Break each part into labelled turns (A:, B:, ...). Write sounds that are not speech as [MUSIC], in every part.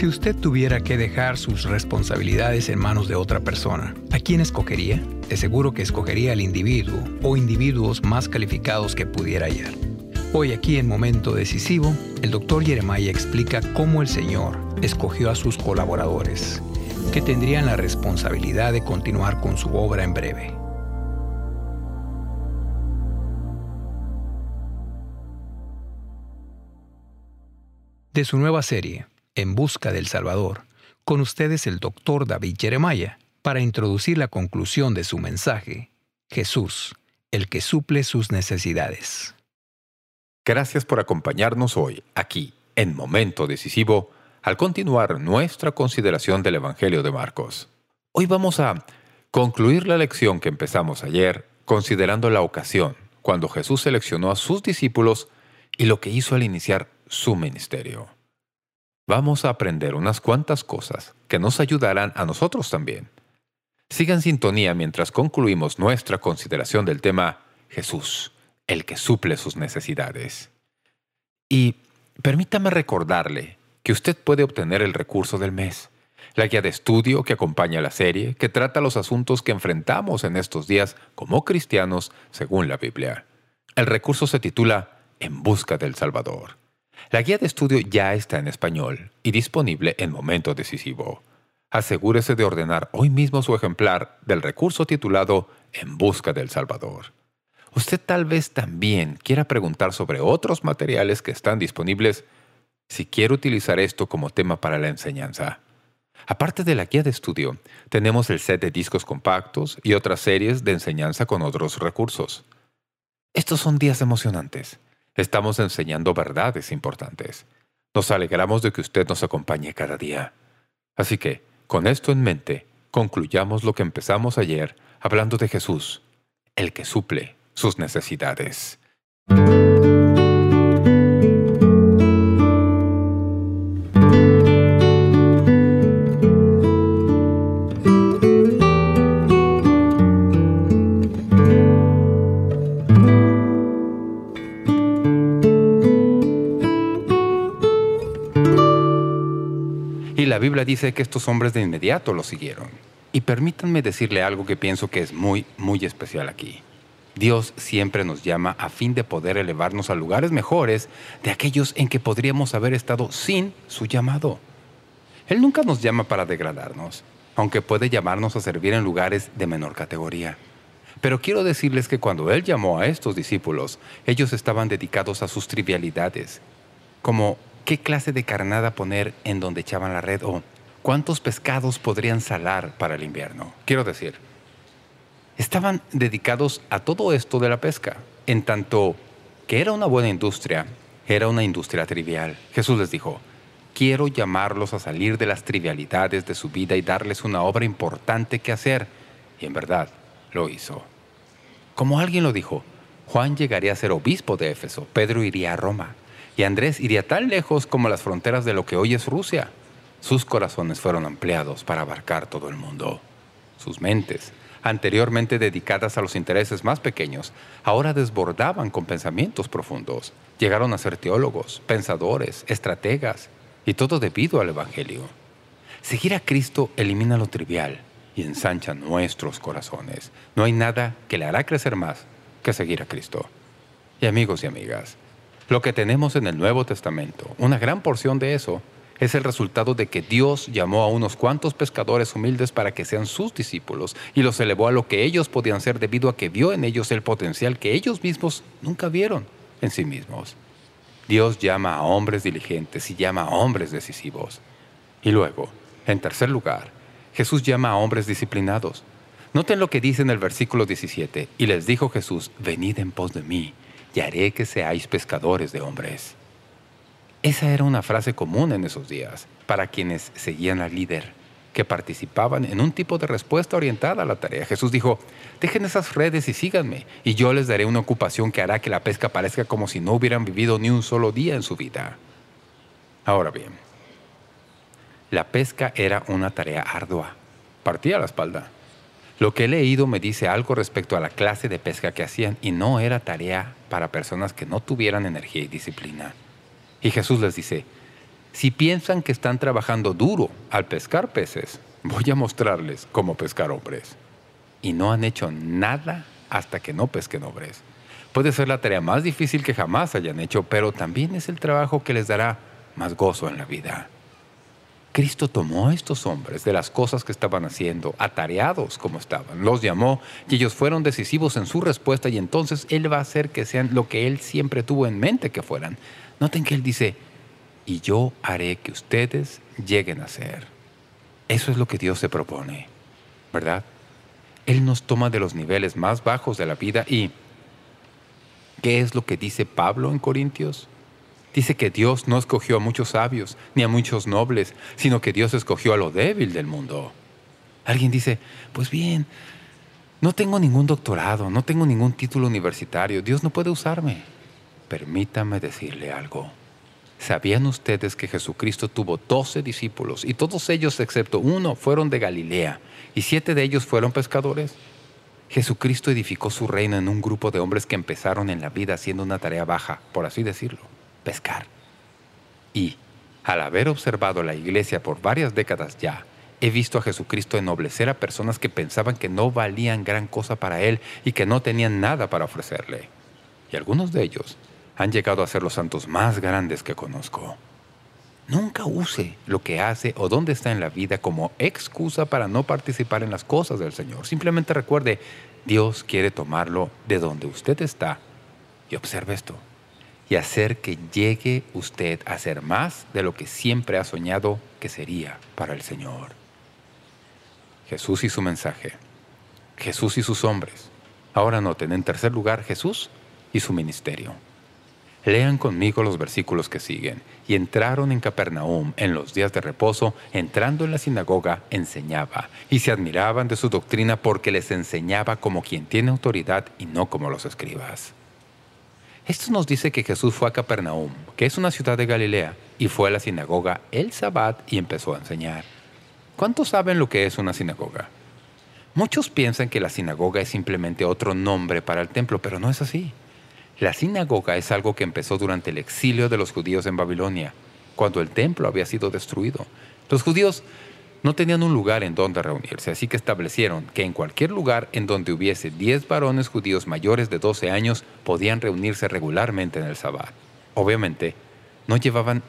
A: Si usted tuviera que dejar sus responsabilidades en manos de otra persona, ¿a quién escogería? De seguro que escogería al individuo o individuos más calificados que pudiera hallar. Hoy aquí en Momento Decisivo, el doctor Jeremiah explica cómo el Señor escogió a sus colaboradores, que tendrían la responsabilidad de continuar con su obra en breve. De su nueva serie, En Busca del Salvador, con ustedes el doctor David Jeremiah, para introducir la conclusión de su mensaje, Jesús, el que suple sus necesidades.
B: Gracias por acompañarnos hoy, aquí, en Momento Decisivo, al continuar nuestra consideración del Evangelio de Marcos. Hoy vamos a concluir la lección que empezamos ayer considerando la ocasión cuando Jesús seleccionó a sus discípulos y lo que hizo al iniciar su ministerio. Vamos a aprender unas cuantas cosas que nos ayudarán a nosotros también. Sigan sintonía mientras concluimos nuestra consideración del tema Jesús, el que suple sus necesidades. Y permítame recordarle que usted puede obtener el recurso del mes, la guía de estudio que acompaña la serie, que trata los asuntos que enfrentamos en estos días como cristianos según la Biblia. El recurso se titula En busca del Salvador. La guía de estudio ya está en español y disponible en momento decisivo. Asegúrese de ordenar hoy mismo su ejemplar del recurso titulado En busca del Salvador. Usted tal vez también quiera preguntar sobre otros materiales que están disponibles si quiere utilizar esto como tema para la enseñanza. Aparte de la guía de estudio, tenemos el set de discos compactos y otras series de enseñanza con otros recursos. Estos son días emocionantes. Estamos enseñando verdades importantes. Nos alegramos de que usted nos acompañe cada día. Así que, con esto en mente, concluyamos lo que empezamos ayer hablando de Jesús, el que suple sus necesidades. Biblia dice que estos hombres de inmediato lo siguieron. Y permítanme decirle algo que pienso que es muy, muy especial aquí. Dios siempre nos llama a fin de poder elevarnos a lugares mejores de aquellos en que podríamos haber estado sin su llamado. Él nunca nos llama para degradarnos, aunque puede llamarnos a servir en lugares de menor categoría. Pero quiero decirles que cuando Él llamó a estos discípulos, ellos estaban dedicados a sus trivialidades, como qué clase de carnada poner en donde echaban la red o cuántos pescados podrían salar para el invierno. Quiero decir, estaban dedicados a todo esto de la pesca, en tanto que era una buena industria, era una industria trivial. Jesús les dijo, quiero llamarlos a salir de las trivialidades de su vida y darles una obra importante que hacer. Y en verdad, lo hizo. Como alguien lo dijo, Juan llegaría a ser obispo de Éfeso, Pedro iría a Roma, y Andrés iría tan lejos como las fronteras de lo que hoy es Rusia. Sus corazones fueron ampliados para abarcar todo el mundo. Sus mentes, anteriormente dedicadas a los intereses más pequeños, ahora desbordaban con pensamientos profundos. Llegaron a ser teólogos, pensadores, estrategas, y todo debido al Evangelio. Seguir a Cristo elimina lo trivial y ensancha nuestros corazones. No hay nada que le hará crecer más que seguir a Cristo. Y amigos y amigas, lo que tenemos en el Nuevo Testamento, una gran porción de eso, es el resultado de que Dios llamó a unos cuantos pescadores humildes para que sean sus discípulos y los elevó a lo que ellos podían ser debido a que vio en ellos el potencial que ellos mismos nunca vieron en sí mismos. Dios llama a hombres diligentes y llama a hombres decisivos. Y luego, en tercer lugar, Jesús llama a hombres disciplinados. Noten lo que dice en el versículo 17. Y les dijo Jesús, venid en pos de mí, y haré que seáis pescadores de hombres. Esa era una frase común en esos días para quienes seguían al líder, que participaban en un tipo de respuesta orientada a la tarea. Jesús dijo, dejen esas redes y síganme, y yo les daré una ocupación que hará que la pesca parezca como si no hubieran vivido ni un solo día en su vida. Ahora bien, la pesca era una tarea ardua. Partía la espalda. Lo que he leído me dice algo respecto a la clase de pesca que hacían y no era tarea para personas que no tuvieran energía y disciplina. Y Jesús les dice, Si piensan que están trabajando duro al pescar peces, voy a mostrarles cómo pescar hombres. Y no han hecho nada hasta que no pesquen hombres. Puede ser la tarea más difícil que jamás hayan hecho, pero también es el trabajo que les dará más gozo en la vida. Cristo tomó a estos hombres de las cosas que estaban haciendo, atareados como estaban, los llamó y ellos fueron decisivos en su respuesta y entonces Él va a hacer que sean lo que Él siempre tuvo en mente que fueran. Noten que Él dice, y yo haré que ustedes lleguen a ser. Eso es lo que Dios se propone, ¿verdad? Él nos toma de los niveles más bajos de la vida y ¿qué es lo que dice Pablo en Corintios? Dice que Dios no escogió a muchos sabios ni a muchos nobles, sino que Dios escogió a lo débil del mundo. Alguien dice, pues bien, no tengo ningún doctorado, no tengo ningún título universitario, Dios no puede usarme. Permítame decirle algo. ¿Sabían ustedes que Jesucristo tuvo doce discípulos y todos ellos excepto uno fueron de Galilea y siete de ellos fueron pescadores? Jesucristo edificó su reino en un grupo de hombres que empezaron en la vida haciendo una tarea baja, por así decirlo pescar. Y, al haber observado la iglesia por varias décadas ya, he visto a Jesucristo ennoblecer a personas que pensaban que no valían gran cosa para Él y que no tenían nada para ofrecerle. Y algunos de ellos han llegado a ser los santos más grandes que conozco. Nunca use lo que hace o dónde está en la vida como excusa para no participar en las cosas del Señor. Simplemente recuerde, Dios quiere tomarlo de donde usted está. Y observe esto y hacer que llegue usted a ser más de lo que siempre ha soñado que sería para el Señor. Jesús y su mensaje. Jesús y sus hombres. Ahora noten, en tercer lugar, Jesús y su ministerio. Lean conmigo los versículos que siguen. Y entraron en Capernaum en los días de reposo, entrando en la sinagoga, enseñaba. Y se admiraban de su doctrina porque les enseñaba como quien tiene autoridad y no como los escribas. Esto nos dice que Jesús fue a Capernaum, que es una ciudad de Galilea, y fue a la sinagoga el Sabbat y empezó a enseñar. ¿Cuántos saben lo que es una sinagoga? Muchos piensan que la sinagoga es simplemente otro nombre para el templo, pero no es así. La sinagoga es algo que empezó durante el exilio de los judíos en Babilonia, cuando el templo había sido destruido. Los judíos no tenían un lugar en donde reunirse, así que establecieron que en cualquier lugar en donde hubiese diez varones judíos mayores de 12 años podían reunirse regularmente en el Sabbat. Obviamente, no llevaban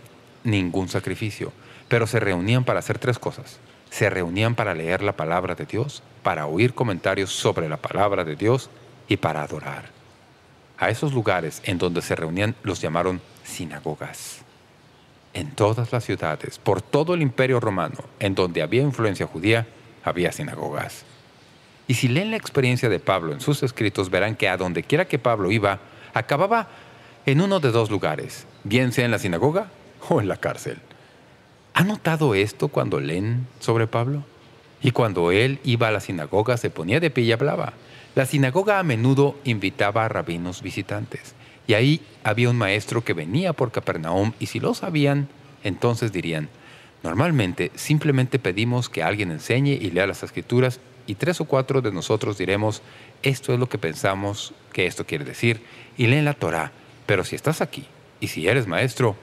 B: ningún sacrificio, pero se reunían para hacer tres cosas. Se reunían para leer la palabra de Dios, para oír comentarios sobre la palabra de Dios y para adorar. A esos lugares en donde se reunían los llamaron sinagogas en todas las ciudades, por todo el imperio romano, en donde había influencia judía, había sinagogas. Y si leen la experiencia de Pablo en sus escritos, verán que a donde quiera que Pablo iba, acababa en uno de dos lugares, bien sea en la sinagoga o en la cárcel. ¿Ha notado esto cuando leen sobre Pablo? Y cuando él iba a la sinagoga se ponía de pie y hablaba. La sinagoga a menudo invitaba a rabinos visitantes. Y ahí había un maestro que venía por Capernaum y si lo sabían, entonces dirían, normalmente simplemente pedimos que alguien enseñe y lea las escrituras y tres o cuatro de nosotros diremos, esto es lo que pensamos que esto quiere decir, y leen la Torah. Pero si estás aquí y si eres maestro,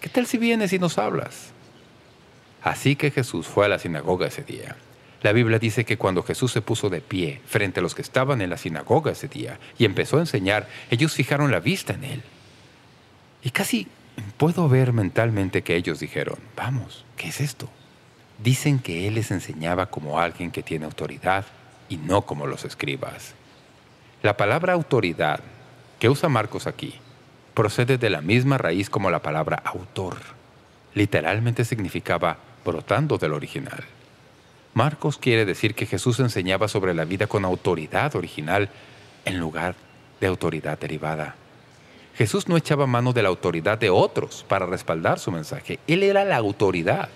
B: ¿qué tal si vienes y nos hablas? Así que Jesús fue a la sinagoga ese día. La Biblia dice que cuando Jesús se puso de pie frente a los que estaban en la sinagoga ese día y empezó a enseñar, ellos fijaron la vista en Él. Y casi puedo ver mentalmente que ellos dijeron, vamos, ¿qué es esto? Dicen que Él les enseñaba como alguien que tiene autoridad y no como los escribas. La palabra autoridad que usa Marcos aquí procede de la misma raíz como la palabra autor. Literalmente significaba brotando del original. Marcos quiere decir que Jesús enseñaba sobre la vida con autoridad original en lugar de autoridad derivada. Jesús no echaba mano de la autoridad de otros para respaldar su mensaje. Él era la autoridad.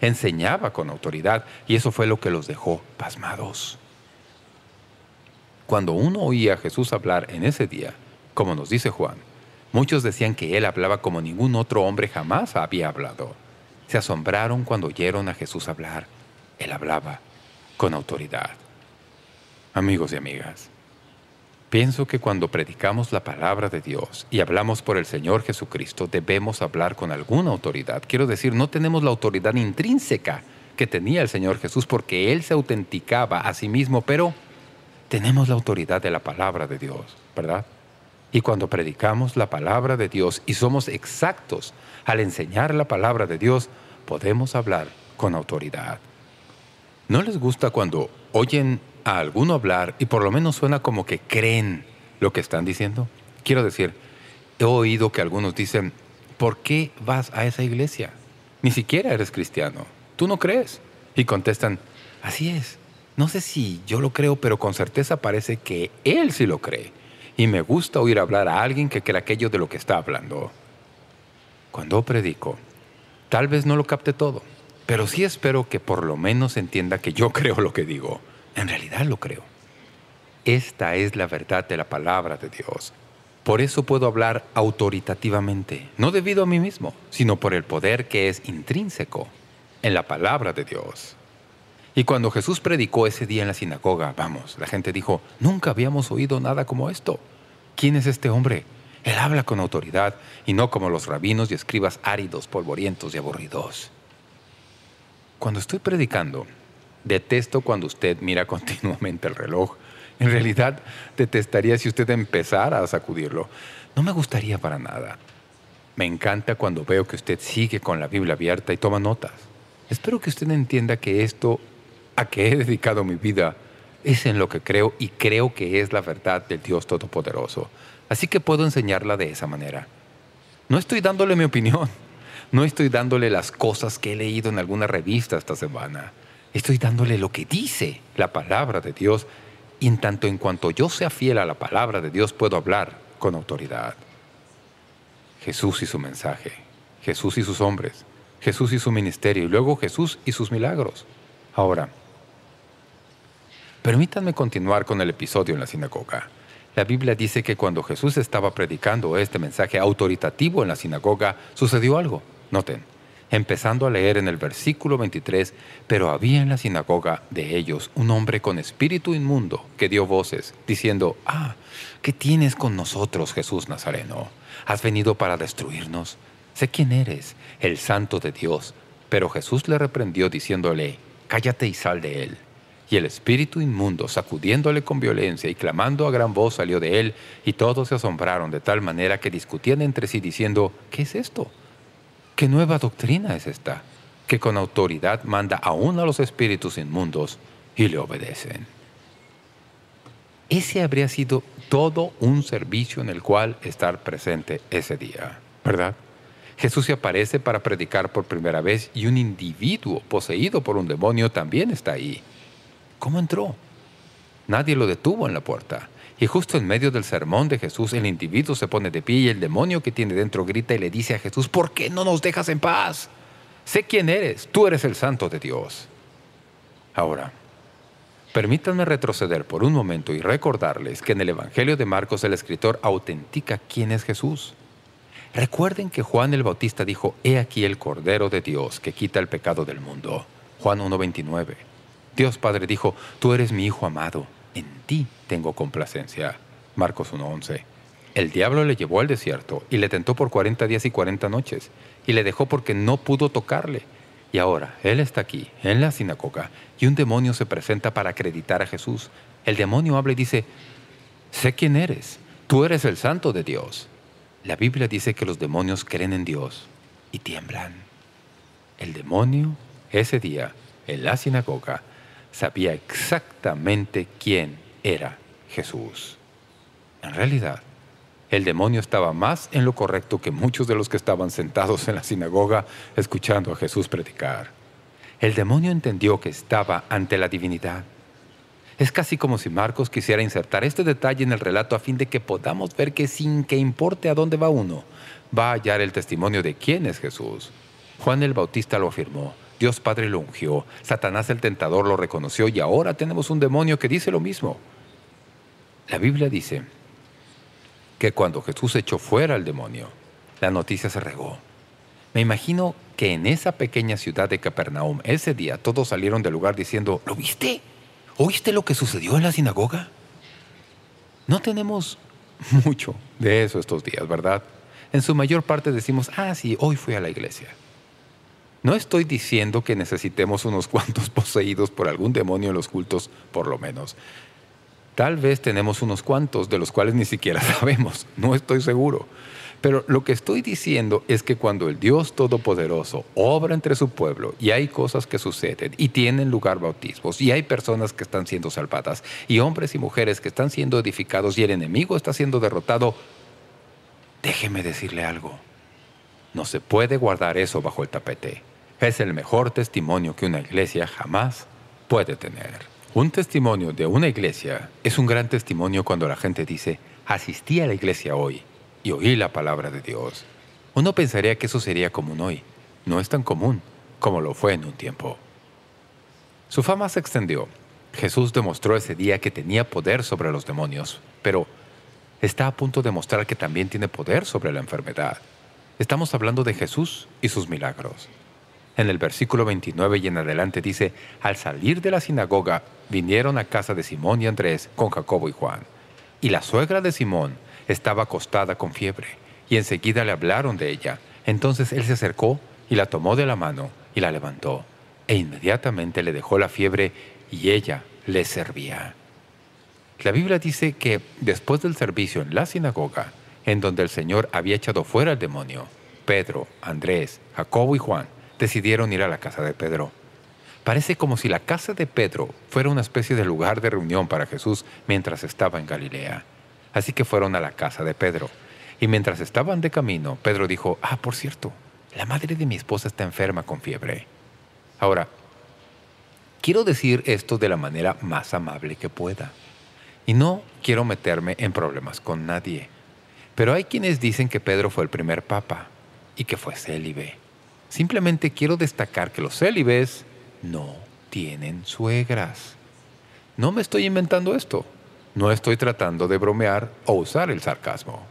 B: Enseñaba con autoridad y eso fue lo que los dejó pasmados. Cuando uno oía a Jesús hablar en ese día, como nos dice Juan, muchos decían que él hablaba como ningún otro hombre jamás había hablado. Se asombraron cuando oyeron a Jesús hablar él hablaba con autoridad. Amigos y amigas, Pienso que cuando predicamos la palabra de Dios y hablamos por el Señor Jesucristo, debemos hablar con alguna autoridad. Quiero decir, no tenemos la autoridad intrínseca que tenía el Señor Jesús porque Él se autenticaba a sí mismo, pero tenemos la autoridad de la palabra de Dios, ¿verdad? Y cuando predicamos la palabra de Dios y somos exactos al enseñar la palabra de Dios, podemos hablar con autoridad. ¿No les gusta cuando oyen a alguno hablar y por lo menos suena como que creen lo que están diciendo. Quiero decir, he oído que algunos dicen, ¿por qué vas a esa iglesia? Ni siquiera eres cristiano. ¿Tú no crees? Y contestan, así es. No sé si yo lo creo, pero con certeza parece que él sí lo cree. Y me gusta oír hablar a alguien que cree aquello de lo que está hablando. Cuando predico, tal vez no lo capte todo, pero sí espero que por lo menos entienda que yo [LAUGHS] creo lo que digo. En realidad lo creo. Esta es la verdad de la palabra de Dios. Por eso puedo hablar autoritativamente, no debido a mí mismo, sino por el poder que es intrínseco en la palabra de Dios. Y cuando Jesús predicó ese día en la sinagoga, vamos, la gente dijo, nunca habíamos oído nada como esto. ¿Quién es este hombre? Él habla con autoridad y no como los rabinos y escribas áridos, polvorientos y aburridos. Cuando estoy predicando, Detesto cuando usted mira [LAUGHS] continuamente el reloj. En realidad, detestaría si usted empezara a sacudirlo. No me gustaría para nada. Me encanta cuando veo que usted sigue con la Biblia abierta y toma notas. Espero que usted entienda que esto a que he dedicado mi vida es en lo que creo y creo que es la verdad del Dios Todopoderoso. Así que puedo enseñarla de esa manera. No estoy dándole mi opinión. No estoy dándole las cosas que he leído en alguna revista esta semana. Estoy dándole lo que dice la palabra de Dios y en tanto en cuanto yo sea fiel a la palabra de Dios puedo hablar con autoridad. Jesús y su mensaje, Jesús y sus hombres, Jesús y su ministerio y luego Jesús y sus milagros. Ahora, permítanme continuar con el episodio en la sinagoga. La Biblia dice que cuando Jesús estaba predicando este mensaje autoritativo en la sinagoga, sucedió algo. Noten, empezando a leer en el versículo 23, «Pero había en la sinagoga de ellos un hombre con espíritu inmundo que dio voces, diciendo, «Ah, ¿qué tienes con nosotros, Jesús Nazareno? ¿Has venido para destruirnos? Sé quién eres, el santo de Dios». Pero Jesús le reprendió diciéndole, «Cállate y sal de él». Y el espíritu inmundo, sacudiéndole con violencia y clamando a gran voz, salió de él, y todos se asombraron de tal manera que discutían entre sí diciendo, «¿Qué es esto?» ¿Qué nueva doctrina es esta? Que con autoridad manda aún a los espíritus inmundos y le obedecen. Ese habría sido todo un servicio en el cual estar presente ese día, ¿verdad? Jesús se aparece para predicar por primera vez y un individuo poseído por un demonio también está ahí. ¿Cómo entró? Nadie lo detuvo en la puerta. Y justo en medio del sermón de Jesús, el individuo se pone de pie y el demonio que tiene dentro grita y le dice a Jesús, ¿por qué no nos dejas en paz? Sé quién eres, tú eres el santo de Dios. Ahora, permítanme retroceder por un momento y recordarles que en el Evangelio de Marcos el escritor autentica quién es Jesús. Recuerden que Juan el Bautista dijo, «He aquí el Cordero de Dios que quita el pecado del mundo». Juan 1.29. Dios Padre dijo, «Tú eres mi Hijo amado, en ti tengo complacencia. Marcos 1.11 El diablo le llevó al desierto y le tentó por cuarenta días y cuarenta noches y le dejó porque no pudo tocarle. Y ahora, él está aquí, en la sinagoga, y un demonio se presenta para acreditar a Jesús. El demonio habla y dice, «Sé quién eres, tú eres el santo de Dios». La Biblia dice que los demonios creen en Dios y tiemblan. El demonio, ese día, en la sinagoga, sabía exactamente quién era Jesús. En realidad, el demonio estaba más en lo correcto que muchos de los que estaban sentados en la sinagoga escuchando a Jesús predicar. El demonio entendió que estaba ante la divinidad. Es casi como si Marcos quisiera insertar este detalle en el relato a fin de que podamos ver que sin que importe a dónde va uno, va a hallar el testimonio de quién es Jesús. Juan el Bautista lo afirmó. Dios Padre lo ungió, Satanás el tentador lo reconoció y ahora tenemos un demonio que dice lo mismo. La Biblia dice que cuando Jesús echó fuera al demonio, la noticia se regó. Me imagino que en esa pequeña ciudad de Capernaum, ese día todos salieron del lugar diciendo, ¿lo viste? ¿Oíste lo que sucedió en la sinagoga? No tenemos [LAUGHS] mucho de eso estos días, ¿verdad? En su mayor parte decimos, ah, sí, hoy fui a la iglesia. No estoy diciendo que necesitemos unos [LAUGHS] cuantos poseídos por algún demonio en los cultos, por lo menos. Tal vez tenemos unos cuantos de los cuales ni siquiera [LAUGHS] sabemos, no estoy seguro. Pero lo que estoy diciendo es que cuando el Dios Todopoderoso obra entre su pueblo y hay cosas que suceden y tienen lugar bautismos y hay personas que están siendo salvadas y hombres y mujeres que están siendo edificados y el enemigo está siendo derrotado, déjeme decirle algo. No se puede guardar eso bajo el tapete. Es el mejor testimonio que una iglesia jamás puede tener. Un testimonio de una iglesia es un gran testimonio cuando la gente dice, asistí a la iglesia hoy y oí la palabra de Dios. Uno pensaría que eso sería común hoy. No es tan común como lo fue en un tiempo. Su fama se extendió. Jesús demostró ese día que tenía poder sobre los demonios, pero está a punto de mostrar que también tiene poder sobre la enfermedad. Estamos hablando de Jesús y sus milagros. En el versículo 29 y en adelante dice, Al salir de la sinagoga, vinieron a casa de Simón y Andrés con Jacobo y Juan. Y la suegra de Simón estaba acostada con fiebre, y enseguida le hablaron de ella. Entonces él se acercó y la tomó de la mano y la levantó. E inmediatamente le dejó la fiebre y ella le servía. La Biblia dice que después del servicio en la sinagoga, en donde el Señor había echado fuera al demonio, Pedro, Andrés, Jacobo y Juan decidieron ir a la casa de Pedro. Parece como si la casa de Pedro fuera una especie de lugar de reunión para Jesús mientras estaba en Galilea. Así que fueron a la casa de Pedro. Y mientras estaban de camino, Pedro dijo, ah, por cierto, la madre de mi esposa está enferma con fiebre. Ahora, quiero decir esto de la manera más amable que pueda. Y no quiero meterme en problemas con nadie. Pero hay quienes dicen que Pedro fue el primer papa y que fue célibe. Simplemente quiero destacar que los célibes no tienen suegras. No me estoy inventando esto. No estoy tratando de bromear o usar el sarcasmo.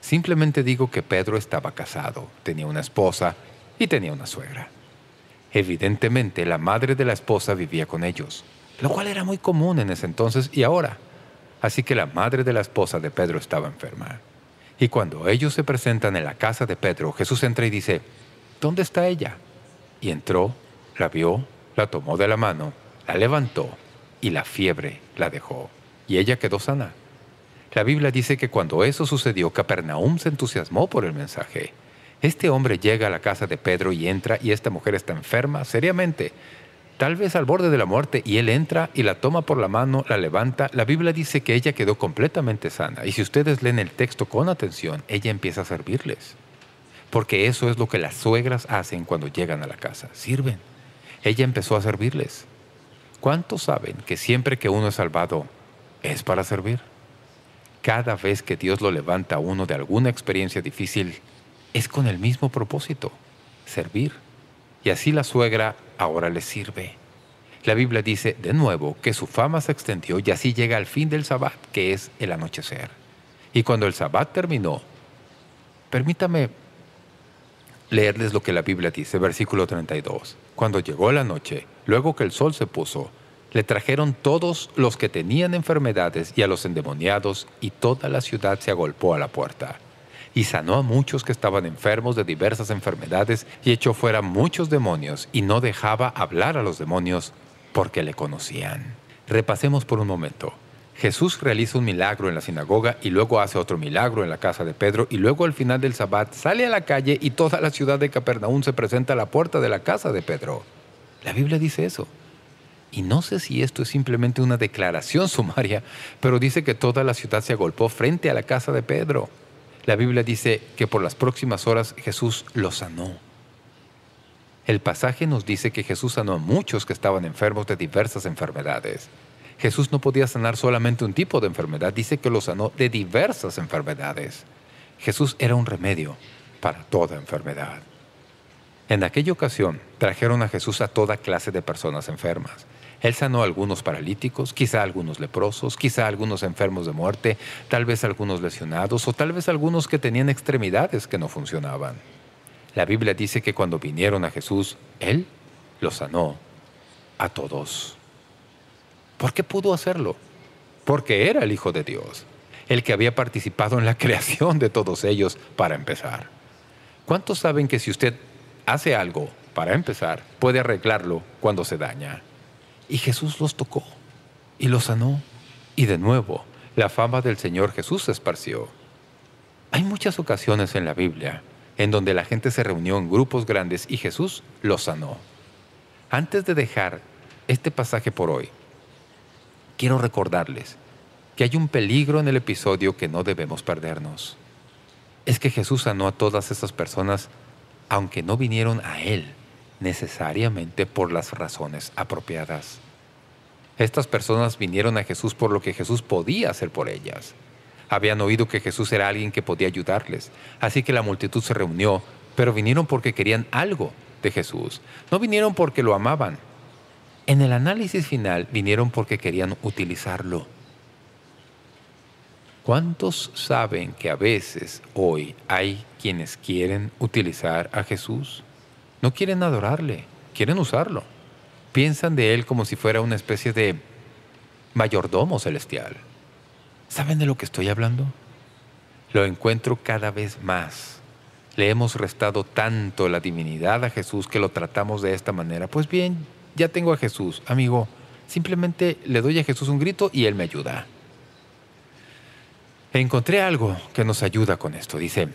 B: Simplemente digo que Pedro estaba casado, tenía una esposa y tenía una suegra. Evidentemente, la madre de la esposa vivía con ellos, lo cual era muy común en ese entonces y ahora. Así que la madre de la esposa de Pedro estaba enferma. Y cuando ellos se presentan en la casa de Pedro, Jesús entra y dice, ¿dónde está ella? Y entró, la vio, la tomó de la mano, la levantó y la fiebre la dejó. Y ella quedó sana. La Biblia dice que cuando eso sucedió, Capernaum se entusiasmó por el mensaje. Este hombre llega a la casa de Pedro y entra y esta mujer está enferma seriamente, tal vez al borde de la muerte, y él entra y la toma por la mano, la levanta. La Biblia dice que ella quedó completamente sana. Y si ustedes leen el texto con atención, ella empieza a servirles porque eso es lo que las suegras hacen cuando llegan a la casa, sirven. Ella empezó a servirles. ¿Cuántos saben que siempre que uno es salvado es para servir? Cada vez que Dios lo levanta a uno de alguna experiencia difícil, es con el mismo propósito, servir. Y así la suegra ahora le sirve. La Biblia dice de nuevo que su fama se extendió y así llega al fin del sabbat, que es el anochecer. Y cuando el sabbat terminó, permítame leerles lo que la Biblia dice, versículo 32. Cuando llegó la noche, luego que el sol se puso, le trajeron todos los que tenían enfermedades y a los endemoniados, y toda la ciudad se agolpó a la puerta. Y sanó a muchos que estaban enfermos de diversas enfermedades, y echó fuera muchos demonios, y no dejaba hablar a los demonios, porque le conocían. Repasemos por un momento. Jesús realiza un milagro en la sinagoga y luego hace otro milagro en la casa de Pedro y luego al final del sabbat sale a la calle y toda la ciudad de Capernaum se presenta a la puerta de la casa de Pedro. La Biblia dice eso. Y no sé si esto es simplemente una declaración sumaria, pero dice que toda la ciudad se agolpó frente a la casa de Pedro. La Biblia dice que por las próximas horas Jesús lo sanó. El pasaje nos dice que Jesús sanó a muchos que estaban enfermos de diversas enfermedades. Jesús no podía sanar solamente un tipo de enfermedad, dice que lo sanó de diversas enfermedades. Jesús era un remedio para toda enfermedad. En aquella ocasión trajeron a Jesús a toda clase de personas enfermas. Él sanó a algunos paralíticos, quizá a algunos leprosos, quizá a algunos enfermos de muerte, tal vez algunos lesionados o tal vez algunos que tenían extremidades que no funcionaban. La Biblia dice que cuando vinieron a Jesús, Él los sanó a todos. ¿Por qué pudo hacerlo? Porque era el Hijo de Dios. el que había participado en la [LAUGHS] creación de todos ellos para empezar. ¿Cuántos saben que si usted hace algo para empezar, puede arreglarlo cuando se daña? Y Jesús los tocó y los sanó. Y de nuevo, la fama del Señor Jesús se esparció. Hay muchas ocasiones en la Biblia en donde la gente se reunió en grupos grandes y Jesús los sanó. Antes de dejar este pasaje por hoy, quiero recordarles que hay un peligro en el episodio que no debemos perdernos. Es que Jesús sanó a todas esas personas aunque no vinieron a Él necesariamente por las razones apropiadas. Estas personas vinieron a Jesús por lo que Jesús podía hacer por ellas. Habían oído que Jesús era alguien que podía ayudarles, así que la multitud se reunió, pero vinieron porque querían algo de Jesús. No vinieron porque lo amaban. En el análisis final vinieron porque querían utilizarlo. ¿Cuántos saben que a veces hoy hay quienes quieren utilizar a Jesús? No quieren adorarle, quieren usarlo piensan de Él como si fuera una especie de mayordomo celestial. ¿Saben de lo que estoy hablando? Lo encuentro cada vez más. Le hemos restado tanto la divinidad a Jesús que lo tratamos de esta manera. Pues bien, ya tengo a Jesús, amigo. Simplemente le doy a Jesús un grito y Él me ayuda. Encontré algo que nos ayuda con esto. Dice,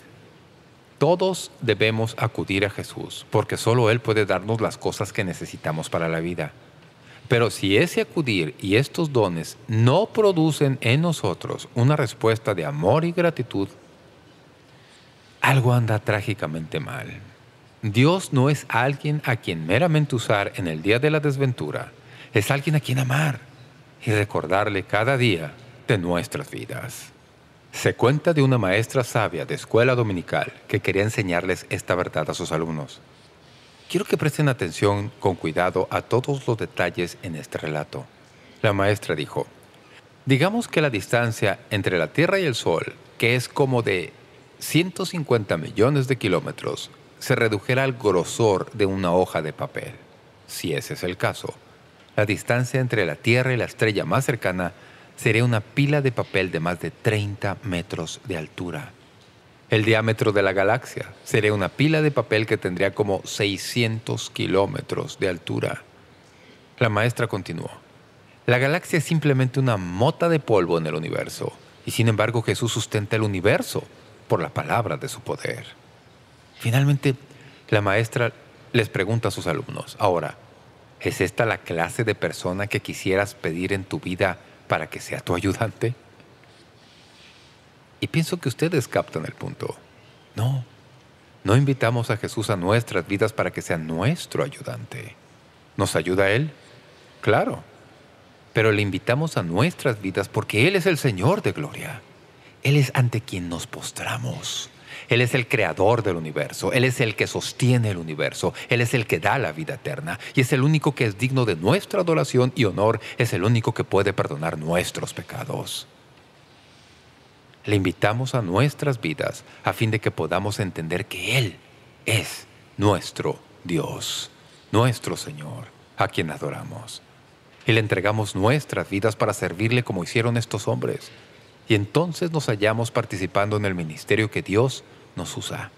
B: todos debemos acudir a Jesús, porque solo Él puede darnos las cosas que necesitamos para la vida. Pero si ese acudir y estos dones no producen en nosotros una respuesta de amor y gratitud, algo anda trágicamente mal. Dios no es alguien a quien meramente usar en el día de la desventura, es alguien a quien amar y recordarle cada día de nuestras vidas. Se cuenta de una maestra sabia de escuela dominical que quería enseñarles esta verdad a sus alumnos. Quiero que presten atención con cuidado a todos los detalles en este relato. La maestra dijo, digamos que la distancia entre la Tierra y el Sol, que es como de 150 millones de kilómetros, se redujera al grosor de una hoja de papel. Si ese es el caso, la distancia entre la Tierra y la estrella más cercana sería una pila de papel de más de 30 metros de altura. El diámetro de la galaxia sería una pila de papel que tendría como 600 kilómetros de altura. La maestra continuó. La galaxia es simplemente una mota de polvo en el universo, y sin embargo Jesús sustenta el universo por la palabra de su poder. Finalmente, la maestra les pregunta a sus alumnos, ahora, ¿es esta la clase de persona que quisieras pedir en tu vida para que sea tu ayudante? Y pienso que ustedes captan el punto. No, no invitamos a Jesús a nuestras vidas para que sea nuestro ayudante. ¿Nos ayuda Él? Claro. Pero le invitamos a nuestras vidas porque Él es el Señor de gloria. Él es ante quien nos postramos. Él es el creador del universo. Él es el que sostiene el universo. Él es el que da la vida eterna. Y es el único que es digno de nuestra adoración y honor. Es el único que puede perdonar nuestros pecados. Le invitamos a nuestras vidas a fin de que podamos entender que Él es nuestro Dios, nuestro Señor, a quien adoramos. Y le entregamos nuestras vidas para servirle como hicieron estos hombres. Y entonces nos hallamos participando en el ministerio que Dios nos usa.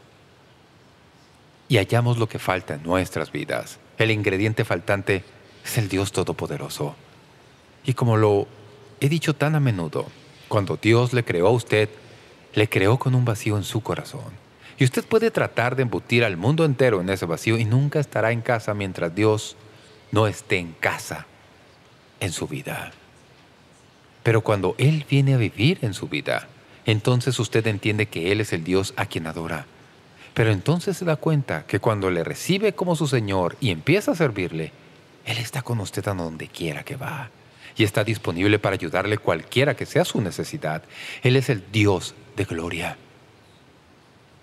B: Y hallamos lo que falta en nuestras vidas. El ingrediente faltante es el Dios Todopoderoso. Y como lo he dicho tan a menudo, cuando Dios le creó a usted, le creó con un vacío en su corazón. Y usted puede tratar de embutir al mundo entero en ese vacío y nunca estará en casa mientras Dios no esté en casa en su vida. Pero cuando Él viene a vivir en su vida, entonces usted entiende que Él es el Dios a quien adora. Pero entonces se da cuenta que cuando le recibe como su Señor y empieza a servirle, Él está con usted a donde quiera que va y está disponible para ayudarle cualquiera que sea su necesidad. Él es el Dios de gloria.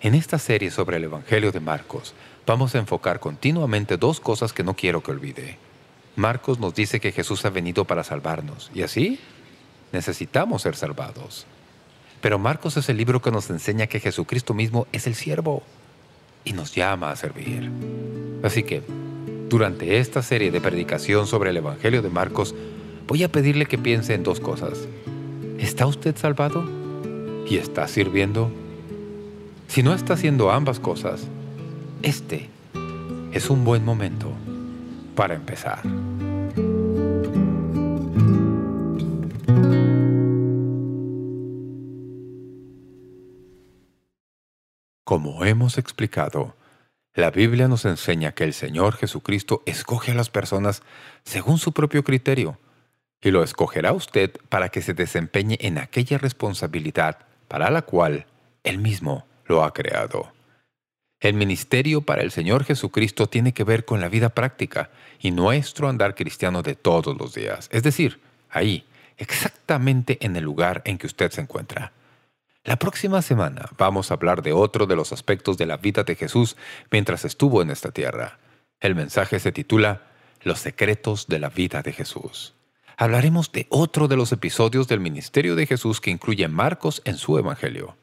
B: En esta serie sobre el Evangelio de Marcos, vamos a enfocar continuamente dos cosas que no quiero que olvide. Marcos nos dice que Jesús ha venido para salvarnos, y así necesitamos ser salvados. Pero Marcos es el libro que nos enseña que Jesucristo mismo es el siervo y nos llama a servir. Así que, durante esta serie de predicación sobre el Evangelio de Marcos, voy a pedirle que piense en dos cosas. ¿Está usted salvado? ¿Y está sirviendo? Si no está haciendo ambas cosas, este es un buen momento para empezar. Como hemos explicado, la Biblia nos enseña que el Señor Jesucristo escoge a las personas según su propio criterio, y lo escogerá usted para que se desempeñe en aquella responsabilidad para la cual Él mismo lo ha creado. El ministerio para el Señor Jesucristo tiene que ver con la vida práctica y nuestro andar cristiano de todos los días, es decir, ahí, exactamente en el lugar en que usted se encuentra. La próxima semana vamos a hablar de otro de los aspectos de la vida de Jesús mientras estuvo en esta tierra. El mensaje se titula Los secretos de la vida de Jesús. Hablaremos de otro de los episodios del ministerio de Jesús que incluye Marcos en su Evangelio.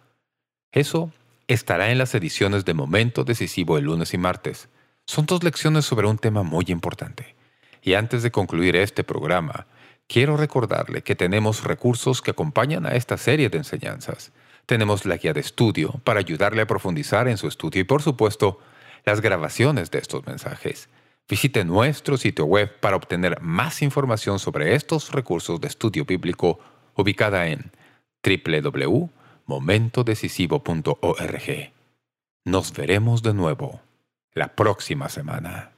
B: Eso estará en las ediciones de Momento Decisivo el lunes y martes. Son dos lecciones sobre un tema muy importante. Y antes de concluir este programa, quiero recordarle que tenemos recursos que acompañan a esta serie de enseñanzas. Tenemos la guía de estudio para ayudarle a profundizar en su estudio y, por supuesto, las grabaciones de estos mensajes. Visite nuestro sitio web para obtener más información sobre estos recursos de estudio bíblico ubicada en www.momentodecisivo.org. Nos veremos de nuevo la próxima semana.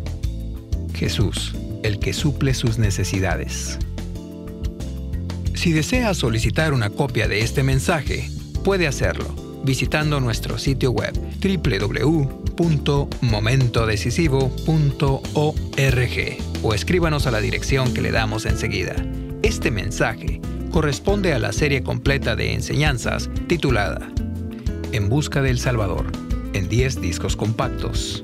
A: Jesús, el que suple sus necesidades. Si desea solicitar una copia de este mensaje, puede hacerlo visitando nuestro sitio web www.momentodecisivo.org o escríbanos a la dirección que le damos enseguida. Este mensaje corresponde a la serie completa de enseñanzas titulada En Busca del Salvador, en 10 discos compactos.